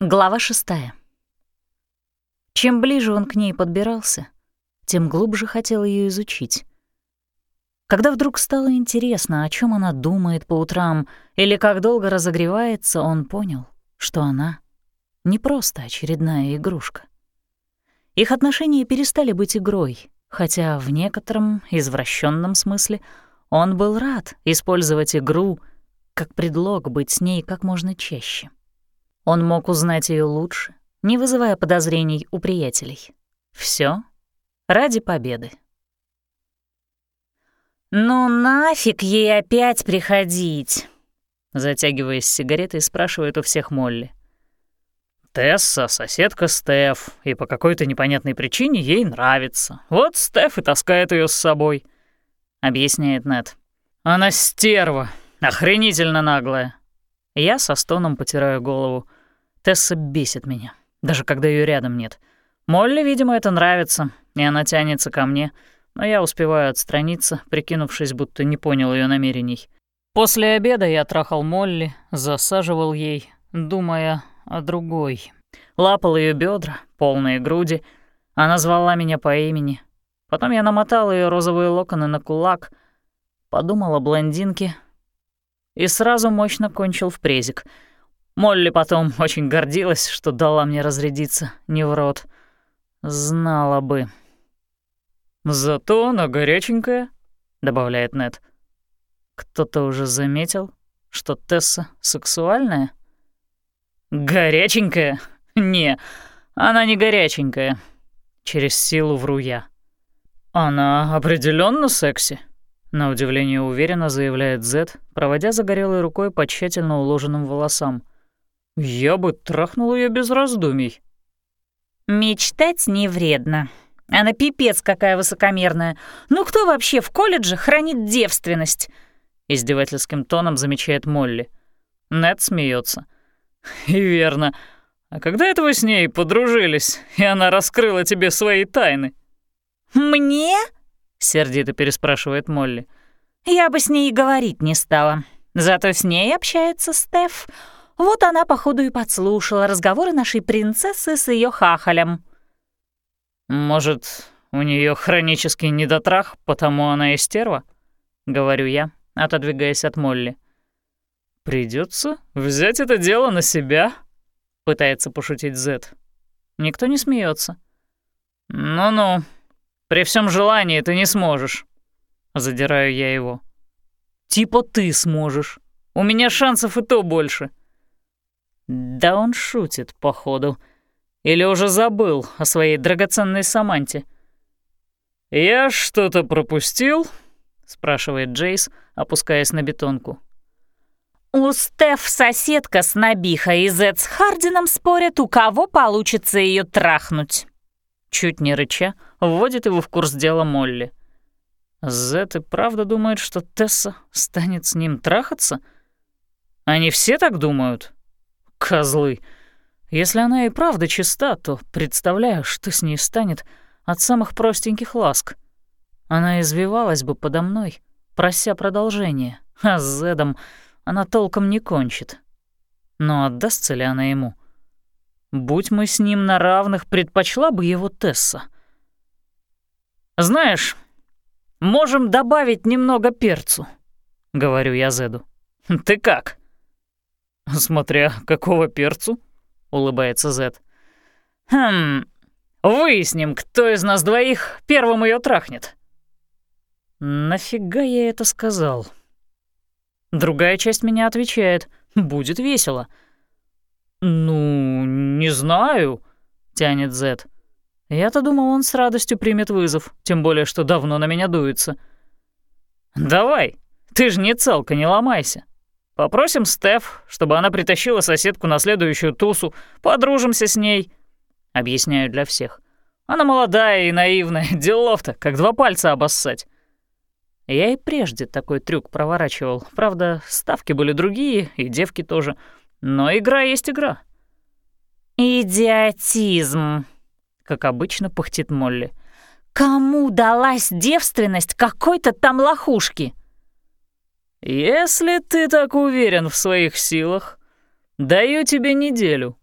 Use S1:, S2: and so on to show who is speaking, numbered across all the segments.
S1: Глава шестая. Чем ближе он к ней подбирался, тем глубже хотел ее изучить. Когда вдруг стало интересно, о чем она думает по утрам или как долго разогревается, он понял, что она не просто очередная игрушка. Их отношения перестали быть игрой, хотя в некотором извращенном смысле он был рад использовать игру как предлог быть с ней как можно чаще. Он мог узнать ее лучше, не вызывая подозрений у приятелей. Все ради победы. «Ну нафиг ей опять приходить?» Затягиваясь сигаретой, спрашивает у всех Молли.
S2: Тесса — соседка Стеф, и по какой-то непонятной причине ей нравится. Вот Стеф и таскает ее с собой», — объясняет Нед. «Она стерва, охренительно наглая». Я со стоном потираю голову. Тесса бесит меня, даже когда ее рядом нет. Молли, видимо, это нравится, и она тянется ко мне, но я успеваю отстраниться, прикинувшись, будто не понял ее намерений. После обеда я трахал Молли, засаживал ей, думая о другой. Лапал ее бедра, полные груди. Она звала меня по имени. Потом я намотал ее розовые локоны на кулак, подумал о блондинке и сразу мощно кончил в презик — Молли потом очень гордилась, что дала мне разрядиться, не в рот. Знала бы. «Зато она горяченькая», — добавляет Нед. «Кто-то уже заметил, что Тесса сексуальная?» «Горяченькая? Не, она не горяченькая». Через силу вру я. «Она определенно секси», — на удивление уверенно заявляет Зет, проводя загорелой рукой по тщательно уложенным волосам — я бы трахнул ее без раздумий.
S1: Мечтать не вредно. Она пипец какая высокомерная. Ну кто вообще в колледже хранит девственность? Издевательским тоном замечает Молли.
S2: Нед смеется. И верно. А когда это вы с ней подружились, и она раскрыла тебе свои тайны?
S1: Мне? Сердито переспрашивает Молли. Я бы с ней и говорить не стала. Зато с ней общается Стеф. Вот она, походу, и подслушала разговоры нашей принцессы с ее хахалем.
S2: «Может, у нее хронический недотрах, потому она и стерва?» — говорю я, отодвигаясь от Молли. Придется взять это дело на себя», — пытается пошутить Зет. Никто не смеется. «Ну-ну, при всем желании ты не сможешь», — задираю я его. «Типа ты сможешь. У меня шансов и то больше». Да он шутит, походу. Или уже забыл о своей драгоценной Саманте. «Я что-то пропустил?» — спрашивает Джейс, опускаясь на бетонку.
S1: «У Стеф соседка с Набихой и Зет с Хардином спорят, у кого получится ее трахнуть».
S2: Чуть не рыча, вводит его в курс дела Молли. Зет и правда думает, что Тесса станет с ним трахаться? Они все так думают?» Козлы. Если она и правда чиста, то представляю, что с ней станет от самых простеньких ласк. Она извивалась бы подо мной, прося продолжения, а с Зедом она толком не кончит. Но отдастся ли она ему? Будь мы с ним на равных, предпочла бы его Тесса. «Знаешь, можем добавить немного перцу», — говорю я Зеду. «Ты как?» «Смотря какого перцу?» — улыбается Зет. «Хм, выясним, кто из нас двоих первым ее трахнет». «Нафига я это сказал?» Другая часть меня отвечает. «Будет весело». «Ну, не знаю», — тянет Зет. Я-то думал, он с радостью примет вызов, тем более, что давно на меня дуется. «Давай, ты же не целка, не ломайся», Попросим Стеф, чтобы она притащила соседку на следующую тусу, подружимся с ней. Объясняю для всех. Она молодая и наивная, делов-то, как два пальца обоссать. Я и прежде такой трюк проворачивал. Правда, ставки были другие, и девки тоже. Но игра есть игра.
S1: «Идиотизм», — как обычно пыхтит Молли. «Кому далась девственность какой-то там лохушки?»
S2: «Если ты так уверен в своих силах, даю тебе неделю.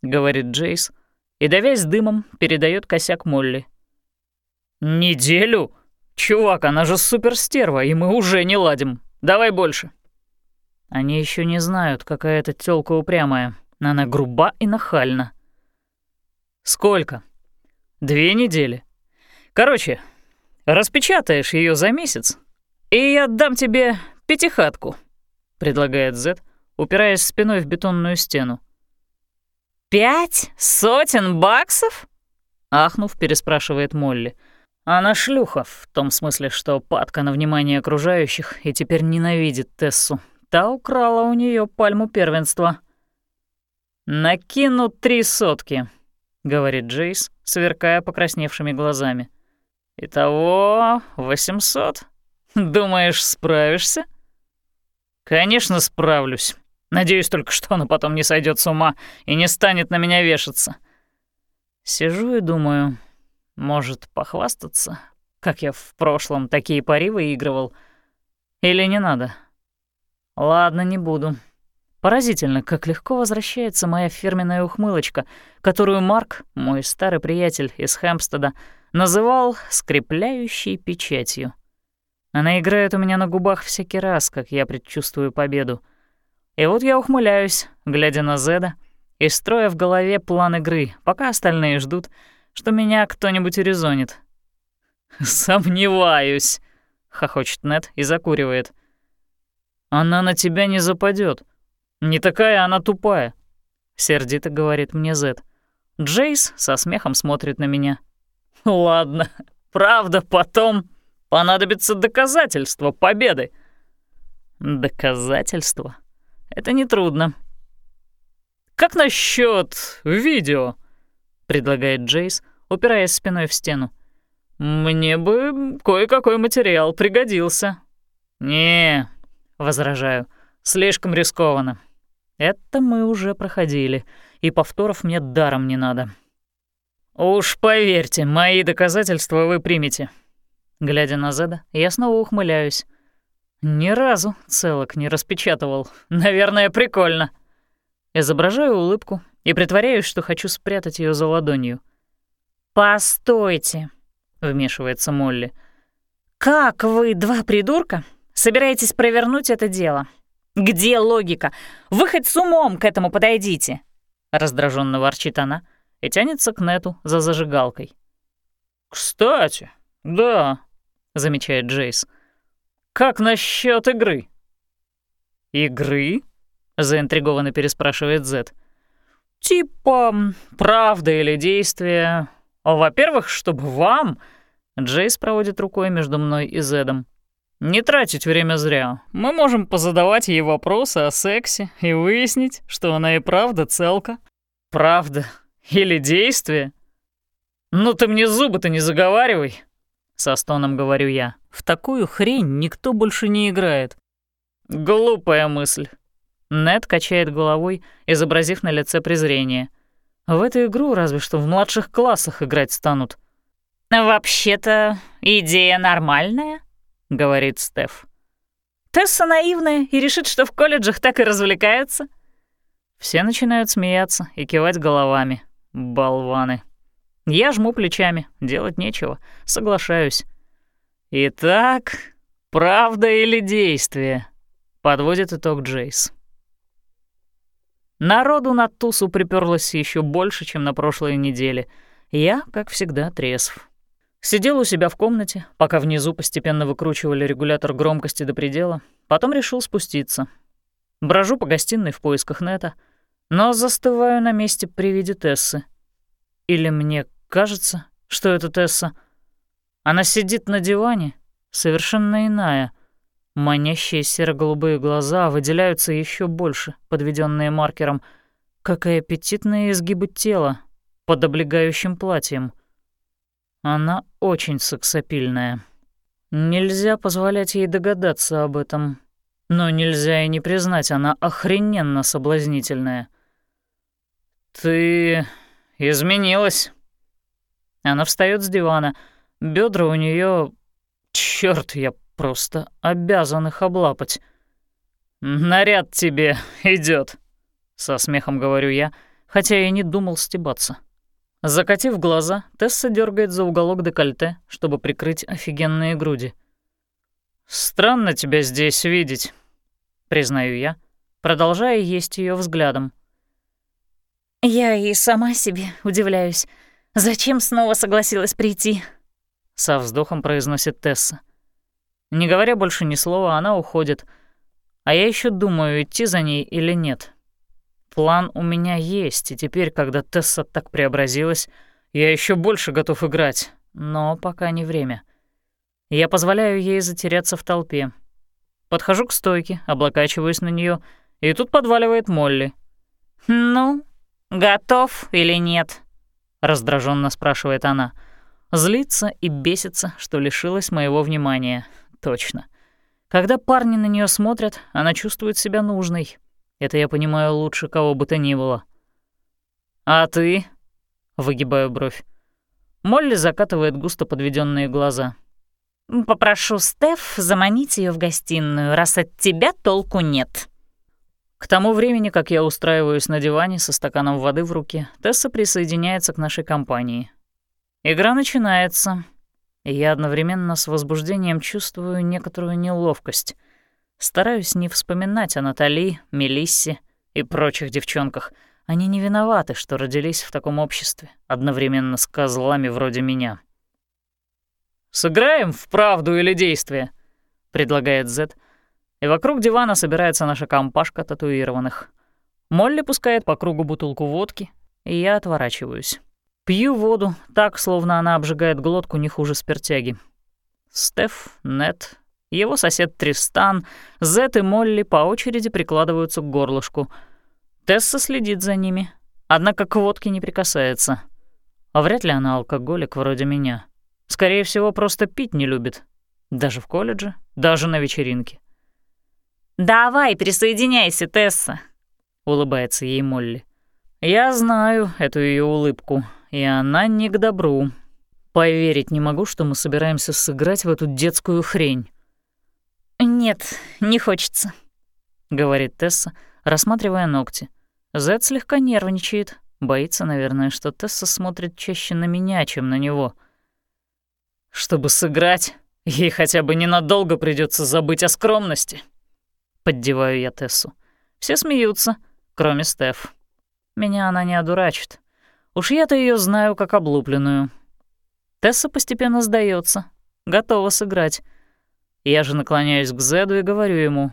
S2: — говорит Джейс, и, давясь дымом, передает косяк Молли. «Неделю? Чувак, она же суперстерва, и мы уже не ладим. Давай больше». Они еще не знают, какая эта тёлка упрямая. Она груба и нахальна. «Сколько?» «Две недели. Короче, распечатаешь ее за месяц, и я отдам тебе пятихатку», — предлагает Зет, упираясь спиной в бетонную стену.
S1: «Пять сотен баксов?»
S2: — ахнув, переспрашивает Молли. Она шлюха, в том смысле, что падка на внимание окружающих и теперь ненавидит Тессу. Та украла у нее пальму первенства. «Накину три сотки», — говорит Джейс, сверкая покрасневшими глазами. «Итого восемьсот. Думаешь, справишься?» «Конечно, справлюсь. Надеюсь только, что она потом не сойдет с ума и не станет на меня вешаться». Сижу и думаю, может, похвастаться, как я в прошлом такие пари выигрывал, или не надо? Ладно, не буду. Поразительно, как легко возвращается моя фирменная ухмылочка, которую Марк, мой старый приятель из Хэмпстеда, называл «скрепляющей печатью». Она играет у меня на губах всякий раз, как я предчувствую победу. И вот я ухмыляюсь, глядя на Зеда, и строя в голове план игры, пока остальные ждут, что меня кто-нибудь урезонит. «Сомневаюсь», — хохочет Нет и закуривает. «Она на тебя не западет. Не такая она тупая», — сердито говорит мне Зет. Джейс со смехом смотрит на меня. «Ладно, правда, потом понадобится доказательство победы». «Доказательство? Это нетрудно». «Как насчет видео?» — предлагает Джейс, упираясь спиной в стену. «Мне бы кое-какой материал пригодился». «Не», — возражаю, — «слишком рискованно. Это мы уже проходили, и повторов мне даром не надо. Уж поверьте, мои доказательства вы примете. Глядя на Зеда, я снова ухмыляюсь. Ни разу целок не распечатывал. Наверное, прикольно. Изображаю улыбку и притворяюсь, что хочу спрятать ее за ладонью.
S1: «Постойте», — вмешивается Молли. «Как вы, два придурка, собираетесь провернуть это дело? Где логика? Вы хоть с умом к этому подойдите!»
S2: Раздраженно ворчит она и тянется к Нету за зажигалкой. «Кстати, да», — замечает Джейс. «Как насчет игры?» «Игры?» — заинтригованно переспрашивает Зет. «Типа правда или действие? Во-первых, чтобы вам...» Джейс проводит рукой между мной и Зедом. Не тратить время зря. Мы можем позадавать ей вопросы о сексе и выяснить, что она и правда целка. Правда или действие? Ну ты мне зубы-то не заговаривай, со стоном говорю я. В такую хрень никто больше не играет. Глупая мысль. Нед качает головой, изобразив на лице презрение. В эту игру разве что в младших классах играть станут.
S1: «Вообще-то идея нормальная», — говорит Стеф. «Тесса наивная и решит, что в колледжах так и развлекаются».
S2: Все начинают смеяться и кивать головами. Болваны. Я жму плечами, делать нечего, соглашаюсь. «Итак, правда или действие?» — подводит итог Джейс. Народу на тусу приперлось еще больше, чем на прошлой неделе. Я, как всегда, трезв. Сидел у себя в комнате, пока внизу постепенно выкручивали регулятор громкости до предела, потом решил спуститься. Брожу по гостиной в поисках Нета, но застываю на месте при виде Тессы. Или мне кажется, что это Тесса. Она сидит на диване, совершенно иная. Манящие серо-голубые глаза выделяются еще больше, подведенные маркером, как и аппетитные изгибы тела под облегающим платьем — она очень сексапильная. Нельзя позволять ей догадаться об этом. Но нельзя и не признать, она охрененно соблазнительная. «Ты изменилась». Она встает с дивана. Бедра у нее, Черт, я просто обязан их облапать. «Наряд тебе идет, со смехом говорю я, хотя и не думал стебаться. Закатив глаза, Тесса дергает за уголок декольте, чтобы прикрыть офигенные груди. «Странно тебя здесь видеть», — признаю я, продолжая есть ее взглядом.
S1: «Я и сама себе удивляюсь. Зачем снова согласилась прийти?»
S2: Со вздохом произносит Тесса. Не говоря больше ни слова, она уходит, а я еще думаю, идти за ней или нет. План у меня есть, и теперь, когда Тесса так преобразилась, я еще больше готов играть, но пока не время. Я позволяю ей затеряться в толпе. Подхожу к стойке, облокачиваюсь на нее, и тут подваливает Молли.
S1: «Ну, готов или нет?»
S2: — раздраженно спрашивает она. Злится и бесится, что лишилась моего внимания. Точно. Когда парни на нее смотрят, она чувствует себя нужной. Это я понимаю лучше кого бы то ни было. «А ты?» — выгибаю бровь. Молли закатывает густо подведенные глаза.
S1: «Попрошу Стеф заманить ее в гостиную, раз от тебя толку нет».
S2: К тому времени, как я устраиваюсь на диване со стаканом воды в руке, Тесса присоединяется к нашей компании. Игра начинается, и я одновременно с возбуждением чувствую некоторую неловкость — Стараюсь не вспоминать о Натали, Мелиссе и прочих девчонках. Они не виноваты, что родились в таком обществе, одновременно с козлами вроде меня. «Сыграем в правду или действие?» — предлагает Зет. И вокруг дивана собирается наша компашка татуированных. Молли пускает по кругу бутылку водки, и я отворачиваюсь. Пью воду так, словно она обжигает глотку не хуже спиртяги. Стеф, Нет, его сосед Тристан, Зет и Молли по очереди прикладываются к горлышку. Тесса следит за ними, однако к водке не прикасается. А вряд ли она алкоголик вроде меня. Скорее всего, просто пить не любит. Даже в колледже, даже на вечеринке.
S1: «Давай, присоединяйся, Тесса», — улыбается ей Молли.
S2: Я знаю эту ее улыбку, и она не к добру. Поверить не могу, что мы собираемся сыграть в эту детскую хрень.
S1: «Нет, не хочется», — говорит Тесса, рассматривая ногти. Зед слегка нервничает, боится, наверное, что Тесса смотрит чаще на меня, чем на него.
S2: «Чтобы сыграть, ей хотя бы ненадолго придется забыть о скромности», — поддеваю я Тессу. Все смеются, кроме Стеф. Меня она не одурачит. Уж я-то ее знаю как облупленную. Тесса постепенно сдается, готова сыграть. Я же наклоняюсь к Зеду и говорю ему,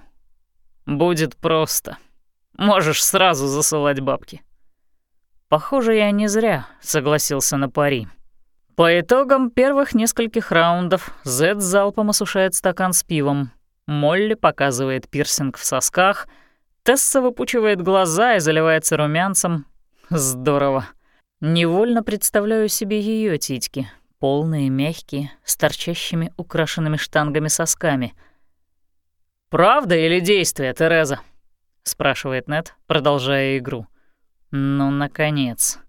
S2: «Будет просто. Можешь сразу засылать бабки». Похоже, я не зря согласился на пари. По итогам первых нескольких раундов Зед залпом осушает стакан с пивом. Молли показывает пирсинг в сосках, Тесса выпучивает глаза и заливается румянцем. Здорово. Невольно представляю себе ее титьки, полные, мягкие, с торчащими украшенными штангами сосками. «Правда или действие, Тереза?» — спрашивает Нет, продолжая игру. «Ну, наконец».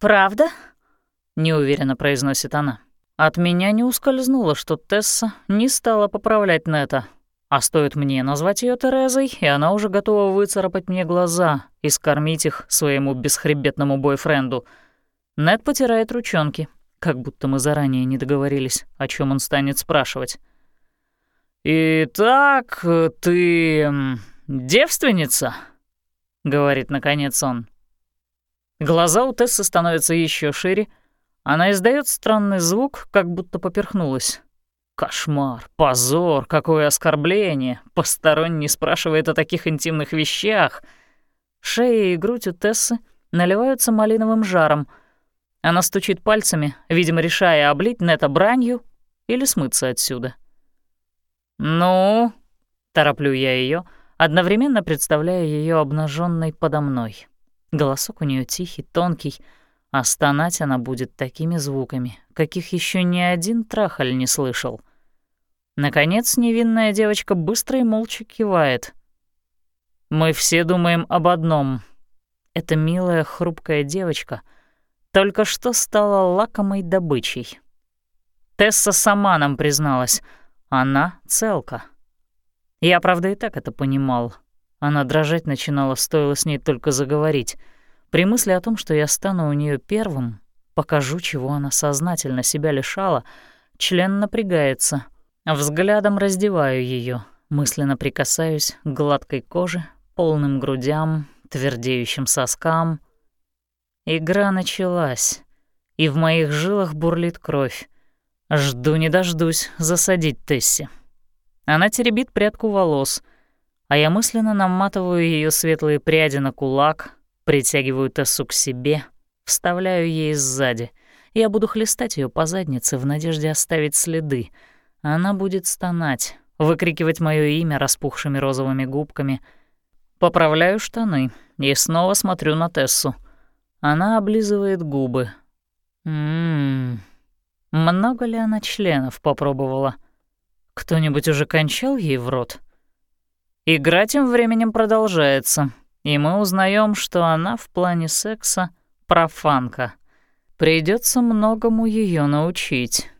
S1: «Правда?»
S2: — неуверенно произносит она. От меня не ускользнуло, что Тесса не стала поправлять Нета, а стоит мне назвать ее Терезой, и она уже готова выцарапать мне глаза и скормить их своему бесхребетному бойфренду. Нет потирает ручонки, как будто мы заранее не договорились, о чем он станет спрашивать. «Итак, ты девственница?» — говорит наконец он. Глаза у Тессы становятся еще шире. Она издает странный звук, как будто поперхнулась. Кошмар, позор, какое оскорбление. Посторонний спрашивает о таких интимных вещах. Шея и грудь у Тессы наливаются малиновым жаром — она стучит пальцами, видимо, решая облить Нета бранью или смыться отсюда. «Ну?» — тороплю я ее, одновременно представляя ее обнаженной подо мной. Голосок у нее тихий, тонкий, а стонать она будет такими звуками, каких еще ни один трахаль не слышал. Наконец невинная девочка быстро и молча кивает. Мы все думаем об одном. Эта милая хрупкая девочка — только что стала лакомой добычей. Тесса сама нам призналась, она целка. Я, правда, и так это понимал. Она дрожать начинала, стоило с ней только заговорить.
S1: При мысли о том, что я стану у нее первым, покажу, чего она сознательно себя лишала, член напрягается. Взглядом раздеваю ее, мысленно прикасаюсь к гладкой коже, полным грудям, твердеющим соскам. Игра началась, и в моих жилах бурлит кровь. Жду не дождусь засадить Тесси. Она теребит прядку волос, а я мысленно наматываю ее светлые пряди на кулак, притягиваю Тессу к себе, вставляю ей сзади. Я буду хлестать ее по заднице в надежде оставить следы. Она будет стонать, выкрикивать мое имя распухшими розовыми губками. Поправляю штаны и снова смотрю на Тессу. Она облизывает губы. Ммм, много ли она членов попробовала? Кто-нибудь уже кончал ей в рот? Игра тем временем продолжается, и мы узнаем, что она в плане секса профанка. Придется многому ее научить.